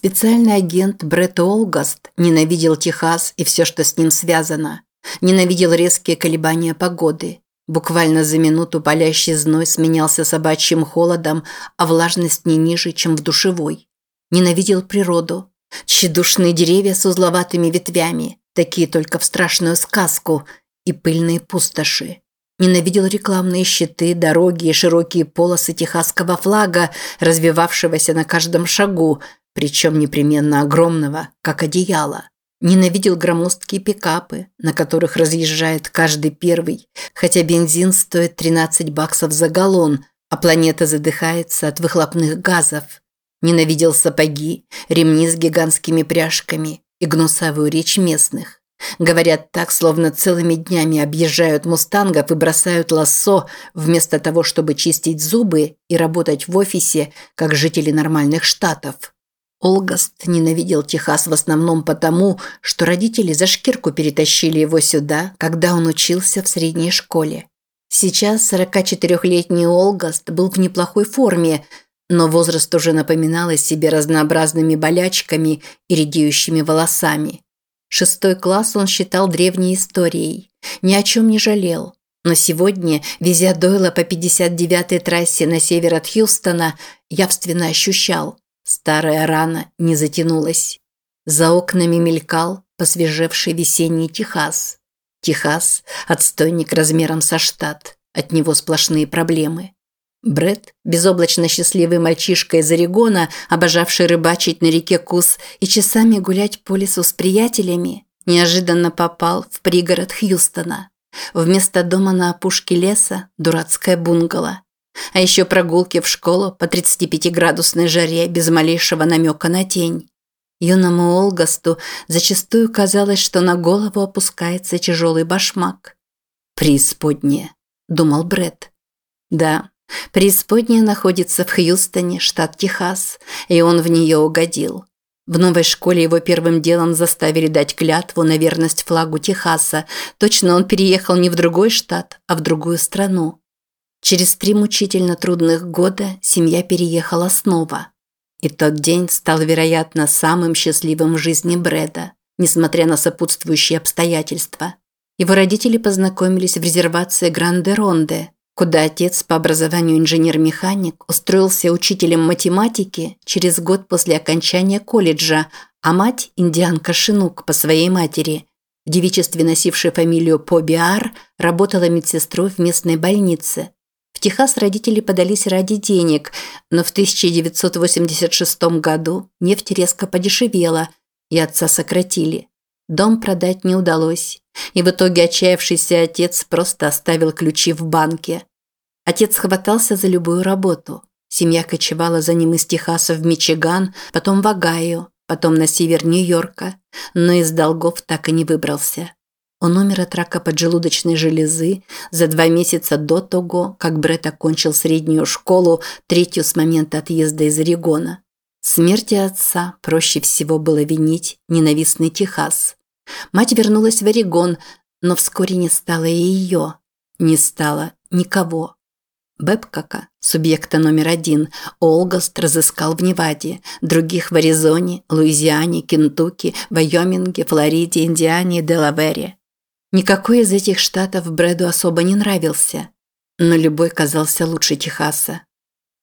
Специальный агент Бретт Олгаст ненавидел Техас и все, что с ним связано. Ненавидел резкие колебания погоды. Буквально за минуту палящий зной сменялся собачьим холодом, а влажность не ниже, чем в душевой. Ненавидел природу. Тщедушные деревья с узловатыми ветвями, такие только в страшную сказку, и пыльные пустоши. Ненавидел рекламные щиты, дороги и широкие полосы техасского флага, развивавшегося на каждом шагу, причем непременно огромного, как одеяло. Ненавидел громоздкие пикапы, на которых разъезжает каждый первый, хотя бензин стоит 13 баксов за галлон, а планета задыхается от выхлопных газов. Ненавидел сапоги, ремни с гигантскими пряжками и гнусавую речь местных. Говорят так, словно целыми днями объезжают мустангов и бросают лассо, вместо того, чтобы чистить зубы и работать в офисе, как жители нормальных штатов. Олгаст ненавидел Техас в основном потому, что родители за шкирку перетащили его сюда, когда он учился в средней школе. Сейчас 44-летний Олгаст был в неплохой форме, но возраст уже напоминал о себе разнообразными болячками и редеющими волосами. Шестой класс он считал древней историей, ни о чем не жалел. Но сегодня, везя Дойла по 59-й трассе на север от Хьюстона, явственно ощущал – Старая рана не затянулась. За окнами мелькал посвежевший весенний Техас. Техас – отстойник размером со штат. От него сплошные проблемы. Бред, безоблачно счастливый мальчишка из Орегона, обожавший рыбачить на реке Кус и часами гулять по лесу с приятелями, неожиданно попал в пригород Хьюстона. Вместо дома на опушке леса – дурацкое бунгало. А еще прогулки в школу по 35-градусной жаре без малейшего намека на тень. Юному Олгасту зачастую казалось, что на голову опускается тяжелый башмак. «Преисподняя», – думал Бред. Да, преисподняя находится в Хьюстоне, штат Техас, и он в нее угодил. В новой школе его первым делом заставили дать клятву на верность флагу Техаса. Точно он переехал не в другой штат, а в другую страну. Через три мучительно трудных года семья переехала снова. И тот день стал, вероятно, самым счастливым в жизни Брэда, несмотря на сопутствующие обстоятельства. Его родители познакомились в резервации Гранде-Ронде, куда отец по образованию инженер-механик устроился учителем математики через год после окончания колледжа, а мать, индианка Шинук по своей матери, в девичестве носившая фамилию Побиар, работала медсестрой в местной больнице. В Техас родители подались ради денег, но в 1986 году нефть резко подешевела, и отца сократили. Дом продать не удалось, и в итоге отчаявшийся отец просто оставил ключи в банке. Отец хватался за любую работу. Семья кочевала за ним из Техаса в Мичиган, потом в Огайо, потом на север Нью-Йорка, но из долгов так и не выбрался. Он умер от рака поджелудочной железы за два месяца до того, как Бред окончил среднюю школу, третью с момента отъезда из Орегона. Смерти отца проще всего было винить ненавистный Техас. Мать вернулась в Орегон, но вскоре не стало и ее. Не стало никого. Бэбкака, субъекта номер один, Олгаст разыскал в Неваде, других в Аризоне, Луизиане, Кентукки, Вайоминге, Флориде, Индиане и Делавере. Никакой из этих штатов Брэду особо не нравился, но любой казался лучше Техаса.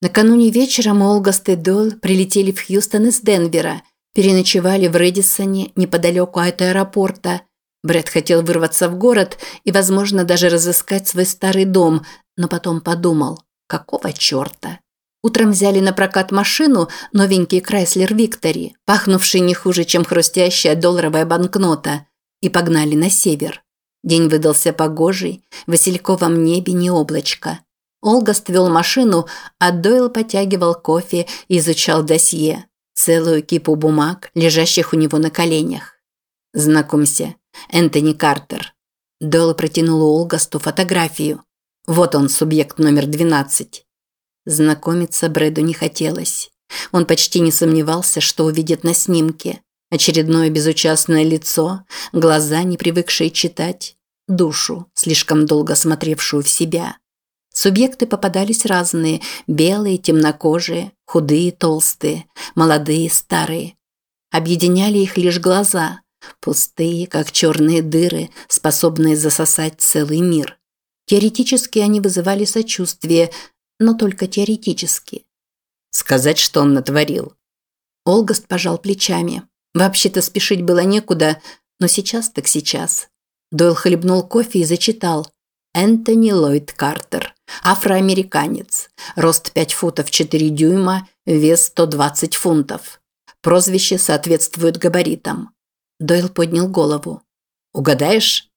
Накануне вечером Олгаст и Дойл прилетели в Хьюстон из Денвера, переночевали в Редисоне неподалеку от аэропорта. Брэд хотел вырваться в город и, возможно, даже разыскать свой старый дом, но потом подумал, какого черта? Утром взяли на прокат машину, новенький Крайслер Виктори, пахнувший не хуже, чем хрустящая долларовая банкнота, и погнали на север. День выдался погожий, в васильковом небе не облачко. Олгаст вел машину, а Дойл потягивал кофе и изучал досье, целую кипу бумаг, лежащих у него на коленях. «Знакомься, Энтони Картер». Дойл протянул Олгасту фотографию. Вот он, субъект номер 12. Знакомиться Брэду не хотелось. Он почти не сомневался, что увидит на снимке. Очередное безучастное лицо, глаза, не привыкшие читать, душу, слишком долго смотревшую в себя. Субъекты попадались разные – белые, темнокожие, худые, толстые, молодые, старые. Объединяли их лишь глаза, пустые, как черные дыры, способные засосать целый мир. Теоретически они вызывали сочувствие, но только теоретически. Сказать, что он натворил. Олгост пожал плечами. Вообще-то спешить было некуда, но сейчас так сейчас. Дойл хлебнул кофе и зачитал. Энтони Ллойд Картер. Афроамериканец. Рост 5 футов 4 дюйма, вес 120 фунтов. Прозвище соответствует габаритам. Дойл поднял голову. «Угадаешь?»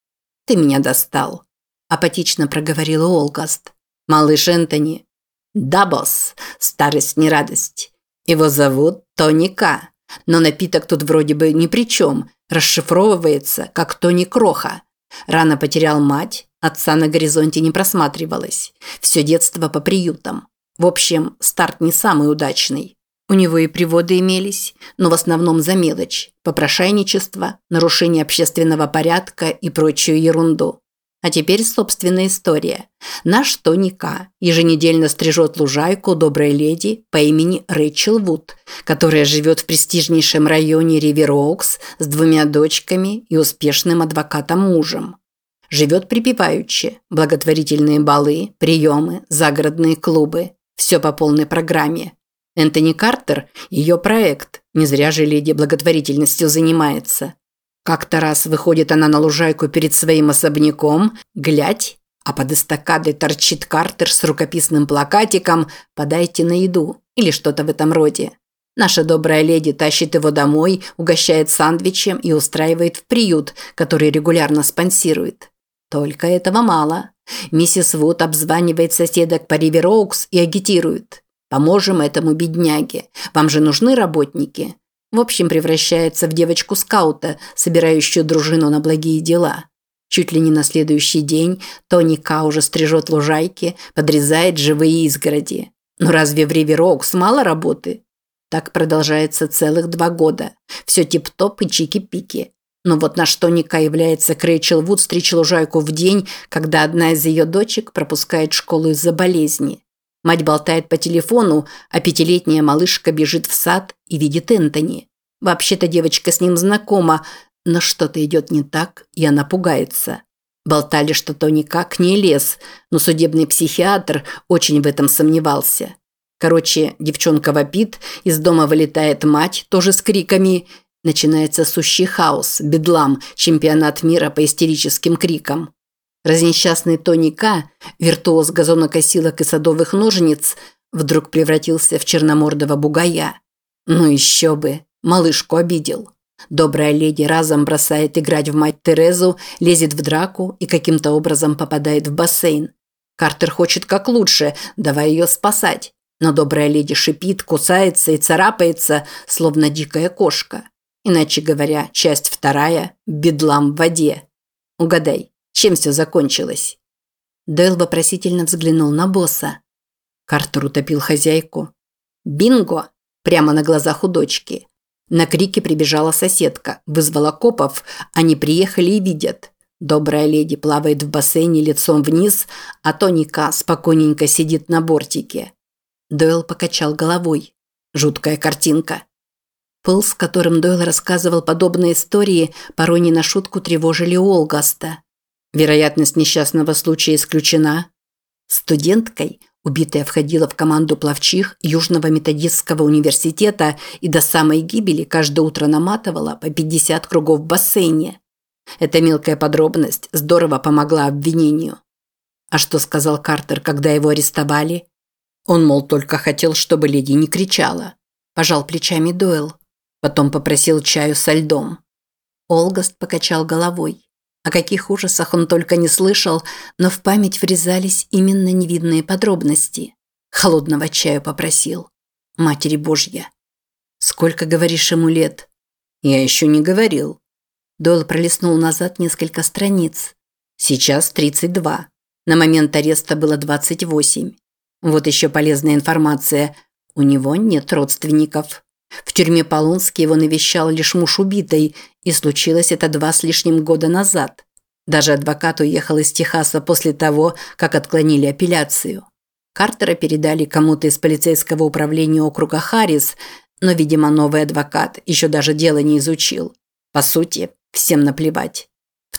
«Ты меня достал», – апатично проговорила Олгаст. «Малыш Энтони». «Да, босс. Старость не радость. Его зовут Тони К. Но напиток тут вроде бы ни при чем. Расшифровывается, как Тони Кроха. Рано потерял мать, отца на горизонте не просматривалось. Все детство по приютам. В общем, старт не самый удачный. У него и приводы имелись, но в основном за мелочь, попрошайничество, нарушение общественного порядка и прочую ерунду. А теперь собственная история. Наш Тони К. еженедельно стрижет лужайку доброй леди по имени Рэйчел Вуд, которая живет в престижнейшем районе Ривер-Оукс с двумя дочками и успешным адвокатом-мужем. Живет припеваючи, благотворительные балы, приемы, загородные клубы. Все по полной программе. Энтони Картер – ее проект, не зря же леди благотворительностью занимается. Как-то раз выходит она на лужайку перед своим особняком, глядь, а под эстакадой торчит Картер с рукописным плакатиком «Подайте на еду» или что-то в этом роде. Наша добрая леди тащит его домой, угощает сандвичем и устраивает в приют, который регулярно спонсирует. Только этого мало. Миссис Вуд обзванивает соседок по Ривер Оукс и агитирует. «Поможем этому бедняге. Вам же нужны работники. В общем, превращается в девочку-скаута, собирающую дружину на благие дела. Чуть ли не на следующий день Тони Ка уже стрижет лужайки, подрезает живые изгороди. Но разве в Риверокс мало работы? Так продолжается целых два года. Все тип-топ и чики-пики. Но вот на что Ника является Крэйчел Вуд стричь лужайку в день, когда одна из ее дочек пропускает школу из-за болезни. Мать болтает по телефону, а пятилетняя малышка бежит в сад и видит Энтони. Вообще-то девочка с ним знакома, но что-то идет не так, и она пугается. Болтали, что то никак не лез, но судебный психиатр очень в этом сомневался. Короче, девчонка вопит, из дома вылетает мать, тоже с криками. Начинается сущий хаос, бедлам, чемпионат мира по истерическим крикам. Разнесчастный Тони К, виртуоз газонокосилок и садовых ножниц, вдруг превратился в черномордого бугая. Ну еще бы, малышку обидел. Добрая леди разом бросает играть в мать Терезу, лезет в драку и каким-то образом попадает в бассейн. Картер хочет как лучше, давай ее спасать. Но добрая леди шипит, кусается и царапается, словно дикая кошка. Иначе говоря, часть вторая – бедлам в воде. Угадай, чем все закончилось?» Дойл вопросительно взглянул на босса. Картер утопил хозяйку. «Бинго!» Прямо на глазах у дочки. На крики прибежала соседка, вызвала копов, они приехали и видят. Добрая леди плавает в бассейне лицом вниз, а Тоника спокойненько сидит на бортике. Дойл покачал головой. Жуткая картинка. Пыл, с которым Дойл рассказывал подобные истории, порой не на шутку тревожили Олгаста. Вероятность несчастного случая исключена. Студенткой, убитая входила в команду пловчих Южного методистского университета и до самой гибели каждое утро наматывала по 50 кругов в бассейне. Эта мелкая подробность здорово помогла обвинению. А что сказал Картер, когда его арестовали? Он, мол, только хотел, чтобы леди не кричала. Пожал плечами Дойл. Потом попросил чаю со льдом. Олгаст покачал головой. О каких ужасах он только не слышал, но в память врезались именно невидные подробности. Холодного чаю попросил. Матери Божья. Сколько, говоришь, ему лет? Я еще не говорил. Дойл пролистнул назад несколько страниц. Сейчас 32. На момент ареста было 28. Вот еще полезная информация. У него нет родственников. В тюрьме Полонский его навещал лишь муж убитой, и случилось это два с лишним года назад. Даже адвокат уехал из Техаса после того, как отклонили апелляцию. Картера передали кому-то из полицейского управления округа Харрис, Но, видимо, новый адвокат еще даже дело не изучил. По сути, всем наплевать.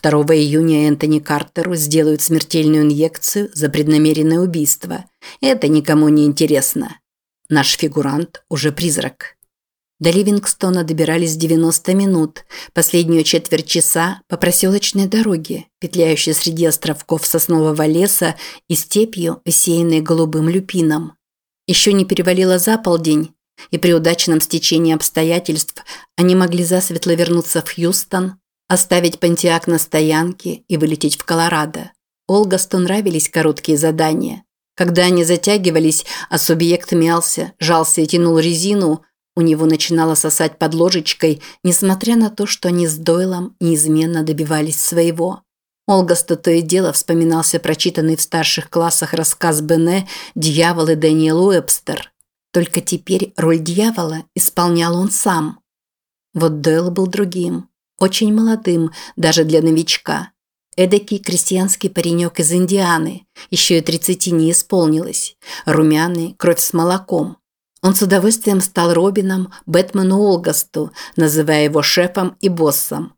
2 июня Энтони Картеру сделают смертельную инъекцию за преднамеренное убийство. Это никому не интересно. Наш фигурант уже призрак. До Ливингстона добирались 90 минут, последнюю четверть часа по проселочной дороге, петляющей среди островков соснового леса и степью, усеянной голубым люпином. Еще не перевалило за полдень, и при удачном стечении обстоятельств они могли засветло вернуться в Хьюстон, оставить Пантиак на стоянке и вылететь в Колорадо. Олгасту нравились короткие задания. Когда они затягивались, а субъект мялся, жался и тянул резину, у него начинало сосать под ложечкой, несмотря на то, что они с Дойлом неизменно добивались своего. Олгасту то и дело вспоминался прочитанный в старших классах рассказ Бене «Дьявол и Дэниел Уэбстер». Только теперь роль дьявола исполнял он сам. Вот Дойл был другим, очень молодым, даже для новичка. Эдакий крестьянский паренек из Индианы, еще и тридцати не исполнилось. Румяный, кровь с молоком. Он с удовольствием стал Робином Бэтмену Олгасту, называя его шефом и боссом.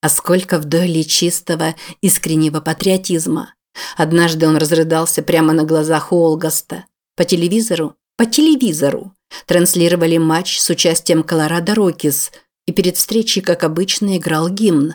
А сколько в Дойле чистого, искреннего патриотизма. Однажды он разрыдался прямо на глазах у Олгаста. По телевизору по телевизору транслировали матч с участием Колорадо Рокис, и перед встречей, как обычно, играл гимн.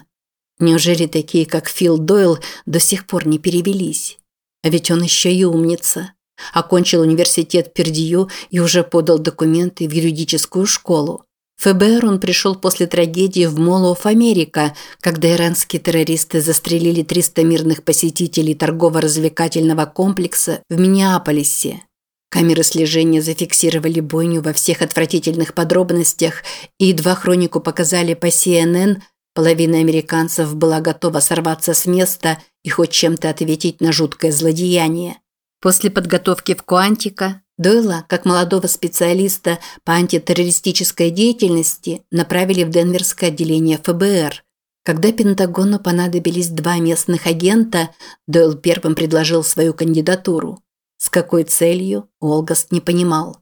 Неужели такие, как Фил Дойл, до сих пор не перевелись? А ведь он еще и умница. Окончил университет Пердью и уже подал документы в юридическую школу. В ФБР он пришел после трагедии в Мол оф Америка, когда иранские террористы застрелили 300 мирных посетителей торгово-развлекательного комплекса в Миннеаполисе. Камеры слежения зафиксировали бойню во всех отвратительных подробностях, и едва хронику показали по CNN, половина американцев была готова сорваться с места и хоть чем-то ответить на жуткое злодеяние. После подготовки в Куантика Дойла, как молодого специалиста по антитеррористической деятельности, направили в Денверское отделение ФБР. Когда Пентагону понадобились два местных агента, Дойл первым предложил свою кандидатуру. С какой целью, Олгаст не понимал.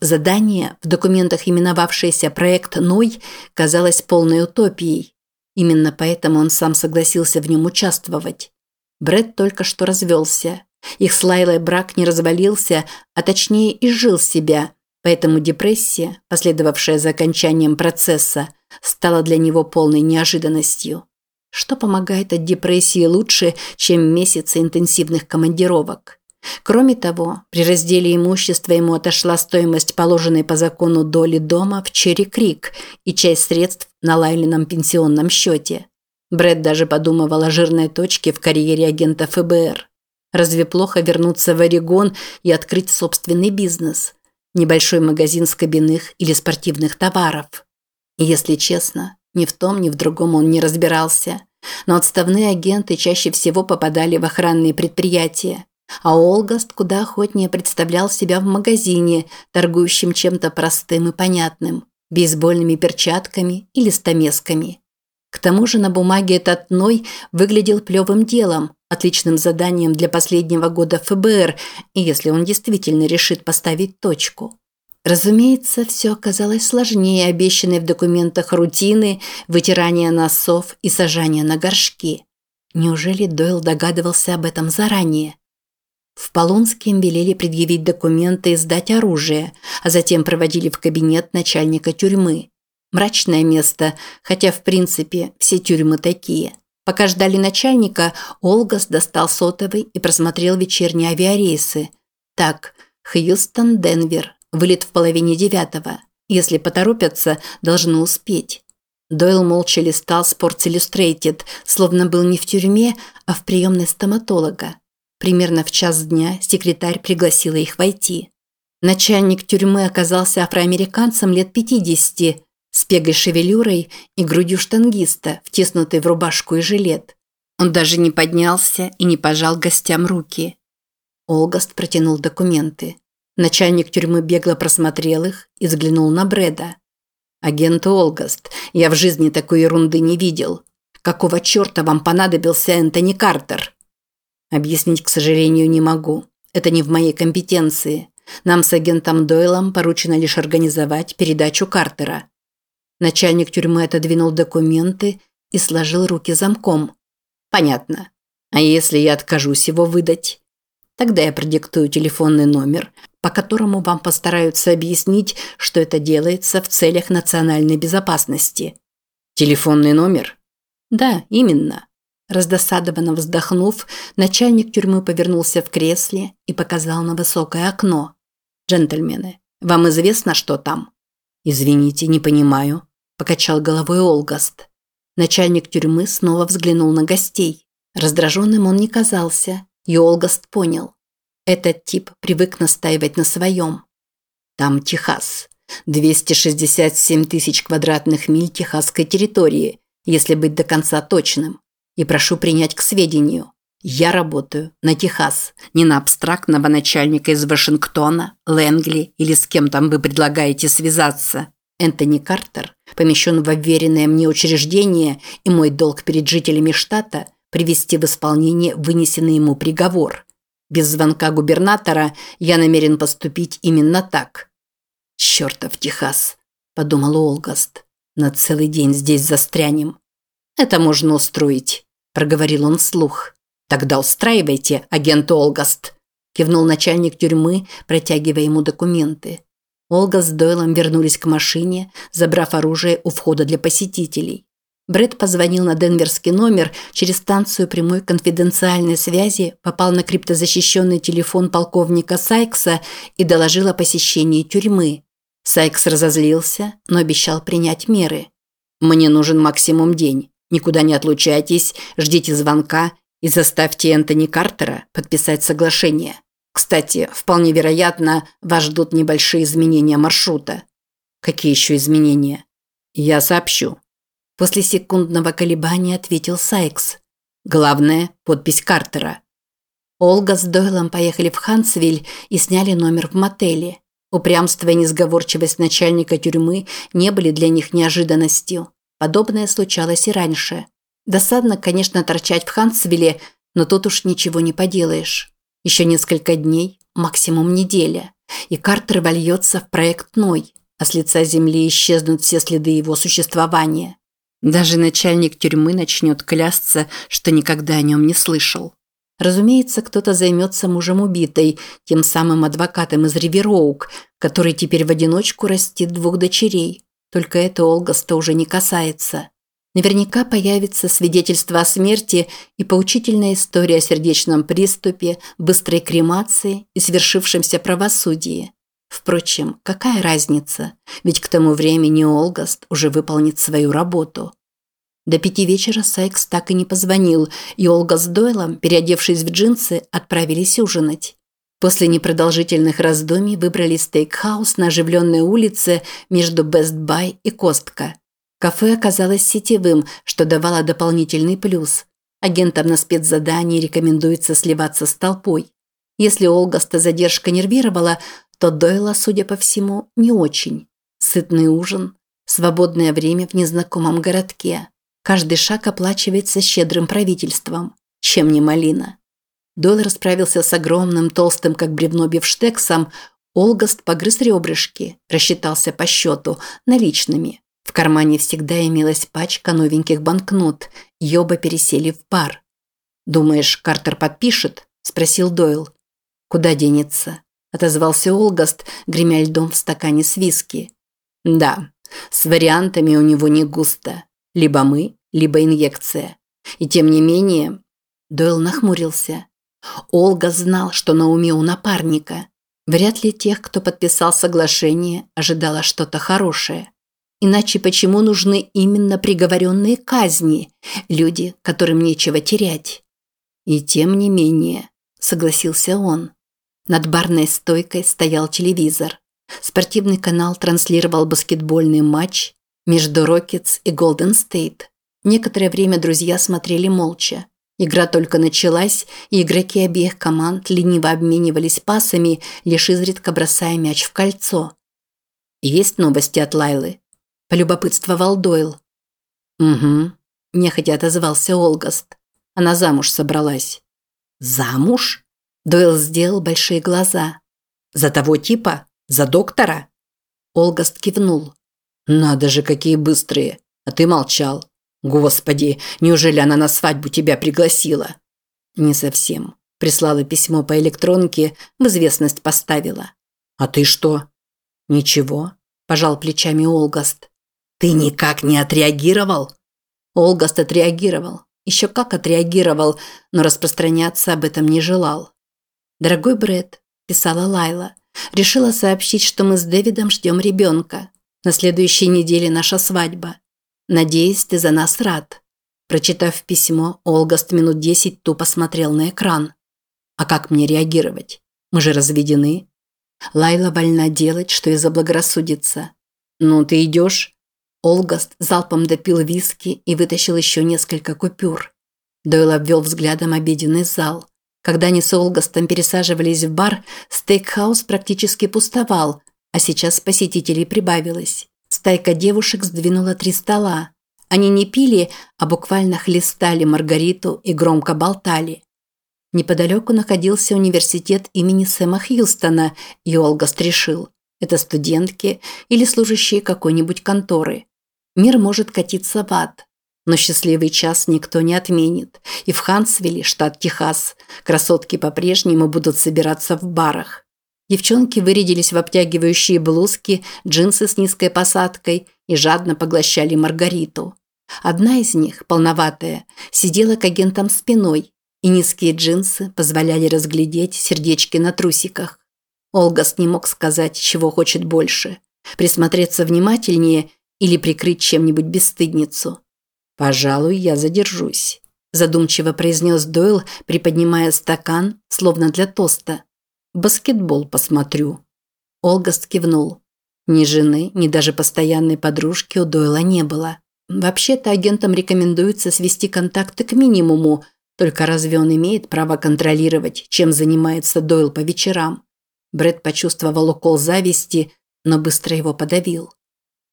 Задание, в документах именовавшееся проект «Ной», казалось полной утопией. Именно поэтому он сам согласился в нем участвовать. Брэд только что развелся. Их с Лайлой брак не развалился, а точнее изжил себя, поэтому депрессия, последовавшая за окончанием процесса, стала для него полной неожиданностью. Что помогает от депрессии лучше, чем месяцы интенсивных командировок? Кроме того, при разделе имущества ему отошла стоимость положенной по закону доли дома в Черри-Крик и часть средств на Лайлином пенсионном счете. Брэд даже подумывал о жирной точке в карьере агента ФБР. Разве плохо вернуться в Орегон и открыть собственный бизнес? Небольшой магазин с кабинных или спортивных товаров. И если честно, ни в том, ни в другом он не разбирался. Но отставные агенты чаще всего попадали в охранные предприятия а Олгаст куда охотнее представлял себя в магазине, торгующем чем-то простым и понятным – бейсбольными перчатками или стамесками. К тому же на бумаге этот Ной выглядел плевым делом, отличным заданием для последнего года ФБР, если он действительно решит поставить точку. Разумеется, все оказалось сложнее обещанной в документах рутины, вытирания носов и сажания на горшки. Неужели Дойл догадывался об этом заранее? В Полонске им велели предъявить документы и сдать оружие, а затем проводили в кабинет начальника тюрьмы. Мрачное место, хотя в принципе все тюрьмы такие. Пока ждали начальника, Олгас достал сотовый и просмотрел вечерние авиарейсы. Так, Хьюстон, Денвер, вылет в половине девятого. Если поторопятся, должны успеть. Дойл молча листал Sports Illustrated, словно был не в тюрьме, а в приемной стоматолога. Примерно в час дня секретарь пригласила их войти. Начальник тюрьмы оказался афроамериканцем лет 50, с пегой шевелюрой и грудью штангиста, втиснутой в рубашку и жилет. Он даже не поднялся и не пожал гостям руки. Олгаст протянул документы. Начальник тюрьмы бегло просмотрел их и взглянул на Брэда. «Агент Олгаст, я в жизни такой ерунды не видел. Какого черта вам понадобился Энтони Картер?» Объяснить, к сожалению, не могу. Это не в моей компетенции. Нам с агентом Дойлом поручено лишь организовать передачу Картера. Начальник тюрьмы отодвинул документы и сложил руки замком. Понятно. А если я откажусь его выдать? Тогда я продиктую телефонный номер, по которому вам постараются объяснить, что это делается в целях национальной безопасности. Телефонный номер? Да, именно. Раздосадованно вздохнув, начальник тюрьмы повернулся в кресле и показал на высокое окно. «Джентльмены, вам известно, что там?» «Извините, не понимаю», – покачал головой Олгаст. Начальник тюрьмы снова взглянул на гостей. Раздраженным он не казался, и Олгаст понял. Этот тип привык настаивать на своем. Там Техас. 267 тысяч квадратных миль техасской территории, если быть до конца точным. И прошу принять к сведению. Я работаю на Техас, не на абстрактного начальника из Вашингтона, Лэнгли или с кем там вы предлагаете связаться. Энтони Картер помещен в уверенное мне учреждение, и мой долг перед жителями штата – привести в исполнение вынесенный ему приговор. Без звонка губернатора я намерен поступить именно так. «Чертов Техас», – подумал Олгаст. «На целый день здесь застрянем». «Это можно устроить», – проговорил он вслух. «Тогда устраивайте, агент Олгаст», – кивнул начальник тюрьмы, протягивая ему документы. Олга с Дойлом вернулись к машине, забрав оружие у входа для посетителей. Брэд позвонил на денверский номер через станцию прямой конфиденциальной связи, попал на криптозащищенный телефон полковника Сайкса и доложил о посещении тюрьмы. Сайкс разозлился, но обещал принять меры. «Мне нужен максимум день. Никуда не отлучайтесь, ждите звонка и заставьте Энтони Картера подписать соглашение. Кстати, вполне вероятно, вас ждут небольшие изменения маршрута». «Какие еще изменения?» «Я сообщу», После секундного колебания ответил Сайкс. Главное – подпись Картера. Олга с Дойлом поехали в Хансвиль и сняли номер в мотеле. Упрямство и несговорчивость начальника тюрьмы не были для них неожиданностью. Подобное случалось и раньше. Досадно, конечно, торчать в Хансвилле, но тут уж ничего не поделаешь. Еще несколько дней, максимум неделя, и Картер вольется в проект Ной, а с лица земли исчезнут все следы его существования. Даже начальник тюрьмы начнет клясться, что никогда о нем не слышал. Разумеется, кто-то займется мужем убитой, тем самым адвокатом из Ривероук, который теперь в одиночку растит двух дочерей. Только это Олгаста уже не касается. Наверняка появится свидетельство о смерти и поучительная история о сердечном приступе, быстрой кремации и свершившемся правосудии. Впрочем, какая разница? Ведь к тому времени Олгаст уже выполнит свою работу. До пяти вечера Сайкс так и не позвонил, и Олга с Дойлом, переодевшись в джинсы, отправились ужинать. После непродолжительных раздумий выбрали стейкхаус на оживленной улице между Бест Бай и Костка. Кафе оказалось сетевым, что давало дополнительный плюс. Агентам на спецзадании рекомендуется сливаться с толпой. Если Олгаста задержка нервировала, то Дойла, судя по всему, не очень. Сытный ужин, свободное время в незнакомом городке. Каждый шаг оплачивается щедрым правительством. Чем не малина? Дойл расправился с огромным, толстым, как бревно бифштексом. Олгаст погрыз ребрышки, рассчитался по счету, наличными. В кармане всегда имелась пачка новеньких банкнот, и пересели в пар. «Думаешь, Картер подпишет?» – спросил Дойл. «Куда денется?» отозвался Олгаст, гремя льдом в стакане с виски. Да, с вариантами у него не густо. Либо мы, либо инъекция. И тем не менее, Дойл нахмурился. Олга знал, что на уме у напарника. Вряд ли тех, кто подписал соглашение, ожидала что-то хорошее. Иначе почему нужны именно приговоренные казни, люди, которым нечего терять? И тем не менее, согласился он. Над барной стойкой стоял телевизор. Спортивный канал транслировал баскетбольный матч между Rockets и Golden State. Некоторое время друзья смотрели молча. Игра только началась, и игроки обеих команд лениво обменивались пасами, лишь изредка бросая мяч в кольцо. «Есть новости от Лайлы?» – полюбопытствовал Дойл. «Угу», – нехотя отозвался Олгаст. Она замуж собралась. «Замуж?» Дойл сделал большие глаза. За того типа? За доктора?» Олгаст кивнул. «Надо же, какие быстрые! А ты молчал. Господи, неужели она на свадьбу тебя пригласила?» «Не совсем. Прислала письмо по электронке, в известность поставила». «А ты что?» «Ничего», – пожал плечами Олгаст. «Ты никак не отреагировал?» Олгаст отреагировал. Еще как отреагировал, но распространяться об этом не желал. «Дорогой Брэд», – писала Лайла, – решила сообщить, что мы с Дэвидом ждем ребенка. На следующей неделе наша свадьба. Надеюсь, ты за нас рад». Прочитав письмо, Олгаст минут десять тупо смотрел на экран. «А как мне реагировать? Мы же разведены». Лайла вольна делать, что и заблагорассудится. «Ну, ты идешь?» Олгаст залпом допил виски и вытащил еще несколько купюр. Дойл обвел взглядом обеденный зал. Когда они с Олгастом пересаживались в бар, стейкхаус практически пустовал, а сейчас посетителей прибавилось. Стайка девушек сдвинула три стола. Они не пили, а буквально хлестали Маргариту и громко болтали. Неподалеку находился университет имени Сэма Хьюстона, и Олгаст решил – это студентки или служащие какой-нибудь конторы. Мир может катиться в ад. Но счастливый час никто не отменит. И в Хансвилле, штат Техас, красотки по-прежнему будут собираться в барах. Девчонки вырядились в обтягивающие блузки, джинсы с низкой посадкой и жадно поглощали Маргариту. Одна из них, полноватая, сидела к агентам спиной, и низкие джинсы позволяли разглядеть сердечки на трусиках. Олгас не мог сказать, чего хочет больше – присмотреться внимательнее или прикрыть чем-нибудь бесстыдницу. «Пожалуй, я задержусь», – задумчиво произнес Дойл, приподнимая стакан, словно для тоста. «Баскетбол посмотрю». Олгаст кивнул. Ни жены, ни даже постоянной подружки у Дойла не было. Вообще-то агентам рекомендуется свести контакты к минимуму, только разве он имеет право контролировать, чем занимается Дойл по вечерам? Брэд почувствовал укол зависти, но быстро его подавил.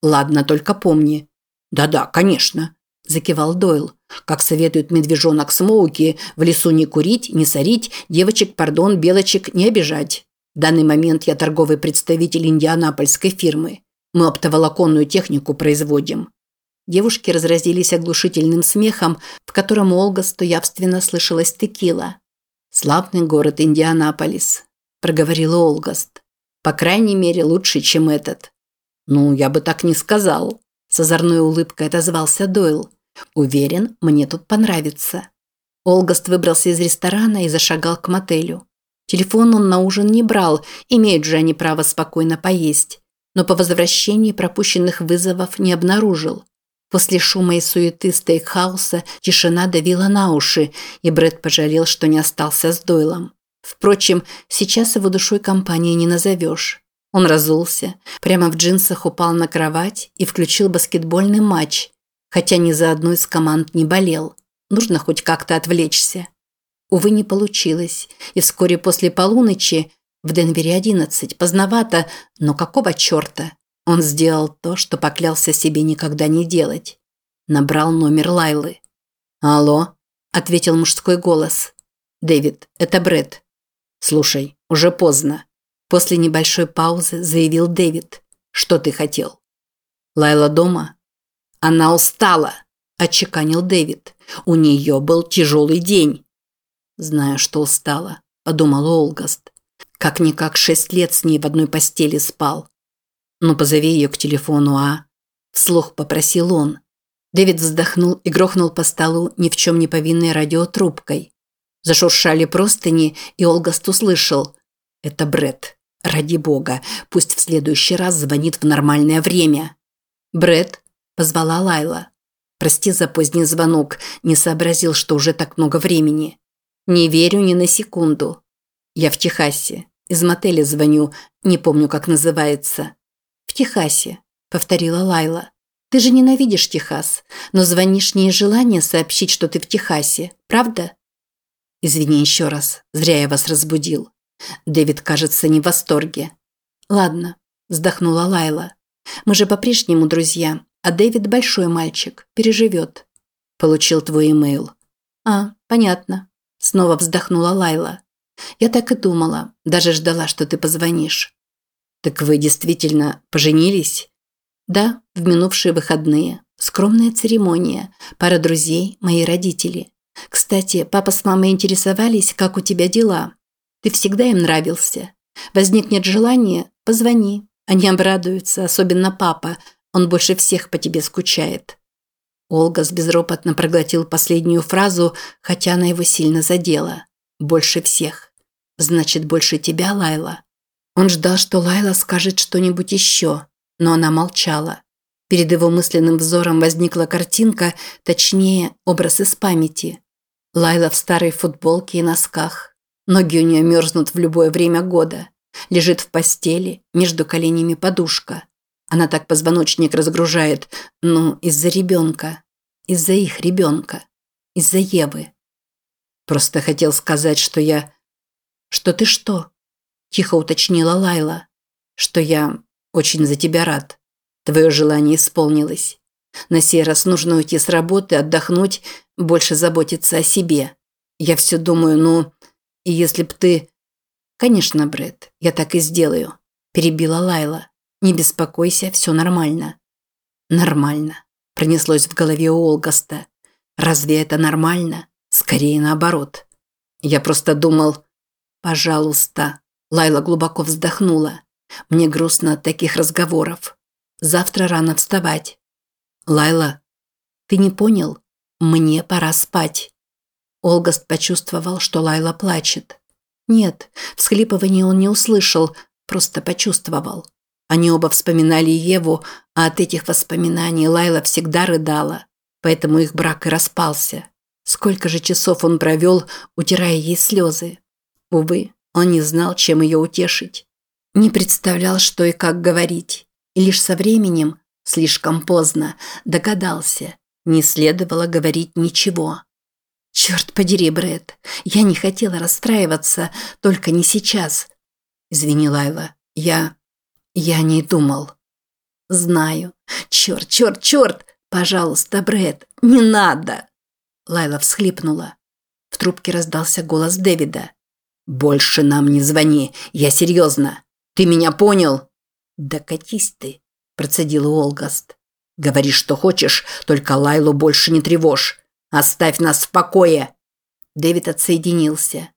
Ладно, только помни. Да-да, конечно, закивал Дойл. Как советует медвежонок Смоуки, в лесу не курить, не сорить, девочек, пардон, белочек не обижать. В данный момент я торговый представитель индианапольской фирмы. Мы оптоволоконную технику производим. Девушки разразились оглушительным смехом, в котором Олгасту явственно слышалась текила. «Славный город Индианаполис», – проговорил Олгаст. «По крайней мере, лучше, чем этот. «Ну, я бы так не сказал», – с озорной улыбкой отозвался Дойл. «Уверен, мне тут понравится». Олгаст выбрался из ресторана и зашагал к мотелю. Телефон он на ужин не брал, имеют же они право спокойно поесть. Но по возвращении пропущенных вызовов не обнаружил. После шума и суеты стейкхауса тишина давила на уши, и Брэд пожалел, что не остался с Дойлом. Впрочем, сейчас его душой компании не назовешь. Он разулся, прямо в джинсах упал на кровать и включил баскетбольный матч, хотя ни за одну из команд не болел. Нужно хоть как-то отвлечься. Увы, не получилось, и вскоре после полуночи в Денвере 11, поздновато, но какого черта? Он сделал то, что поклялся себе никогда не делать. Набрал номер Лайлы. «Алло», – ответил мужской голос. «Дэвид, это Брэд. Слушай, уже поздно. После небольшой паузы заявил Дэвид. «Что ты хотел?» «Лайла дома?» «Она устала», – отчеканил Дэвид. «У нее был тяжелый день». «Знаю, что устала», – подумал Олгаст. «Как-никак шесть лет с ней в одной постели спал». «Ну, позови ее к телефону, а?» Вслух попросил он. Дэвид вздохнул и грохнул по столу ни в чем не повинной радиотрубкой. Зашуршали простыни, и Олгаст услышал. «Это Бред. Ради бога, пусть в следующий раз звонит в нормальное время. Бред позвала Лайла. Прости за поздний звонок, не сообразил, что уже так много времени. Не верю ни на секунду. Я в Техасе. Из мотеля звоню, не помню, как называется. В Техасе, повторила Лайла. Ты же ненавидишь Техас, но звонишь не из желания сообщить, что ты в Техасе, правда? Извини еще раз, зря я вас разбудил. Дэвид, кажется, не в восторге. Ладно, вздохнула Лайла. Мы же по-прежнему друзья, а Дэвид большой мальчик, переживет. Получил твой имейл. А, понятно. Снова вздохнула Лайла. Я так и думала, даже ждала, что ты позвонишь. Так вы действительно поженились? Да, в минувшие выходные. Скромная церемония, пара друзей, мои родители. Кстати, папа с мамой интересовались, как у тебя дела. Ты всегда им нравился. Возникнет желание – позвони. Они обрадуются, особенно папа. Он больше всех по тебе скучает. Олгас безропотно проглотил последнюю фразу, хотя она его сильно задела. «Больше всех». «Значит, больше тебя, Лайла?» Он ждал, что Лайла скажет что-нибудь еще, но она молчала. Перед его мысленным взором возникла картинка, точнее, образ из памяти. Лайла в старой футболке и носках. Ноги у нее мерзнут в любое время года. Лежит в постели, между коленями подушка. Она так позвоночник разгружает, ну, из-за ребенка. Из-за их ребенка. Из-за Евы. Просто хотел сказать, что я... Что ты что? Тихо уточнила Лайла. Что я очень за тебя рад. Твое желание исполнилось. На сей раз нужно уйти с работы, отдохнуть, больше заботиться о себе. Я все думаю, ну, если б ты... Конечно, Брэд, я так и сделаю. Перебила Лайла. Не беспокойся, все нормально. Нормально. Пронеслось в голове у Олгаста. Разве это нормально? Скорее наоборот. Я просто думал... Пожалуйста. Лайла глубоко вздохнула. Мне грустно от таких разговоров. Завтра рано вставать. Лайла, ты не понял? Мне пора спать. Олгаст почувствовал, что Лайла плачет. Нет, всхлипывания он не услышал, просто почувствовал. Они оба вспоминали Еву, а от этих воспоминаний Лайла всегда рыдала. Поэтому их брак и распался. Сколько же часов он провел, утирая ей слезы. Увы, он не знал, чем ее утешить. Не представлял, что и как говорить. И лишь со временем, слишком поздно, догадался. Не следовало говорить ничего. «Черт подери, Брэд, я не хотела расстраиваться, только не сейчас». «Извини, Лайла, я... я не думал». «Знаю. Черт, черт, черт! Пожалуйста, Брэд, не надо!» Лайла всхлипнула. В трубке раздался голос Дэвида. «Больше нам не звони, я серьезно. Ты меня понял?» «Да катись ты», – процедил Олгаст. «Говори, что хочешь, только Лайлу больше не тревожь. Оставь нас в покое!» Дэвид отсоединился.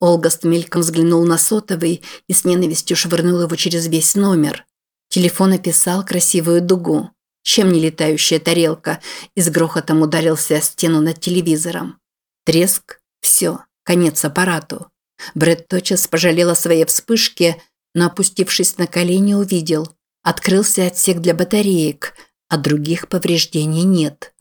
Олгаст мельком взглянул на сотовый и с ненавистью швырнул его через весь номер. Телефон описал красивую дугу, чем не летающая тарелка, и с грохотом ударился о стену над телевизором. Треск – все, конец аппарату. Брэд тотчас пожалел о своей вспышке, но, опустившись на колени, увидел. Открылся отсек для батареек, а других повреждений нет.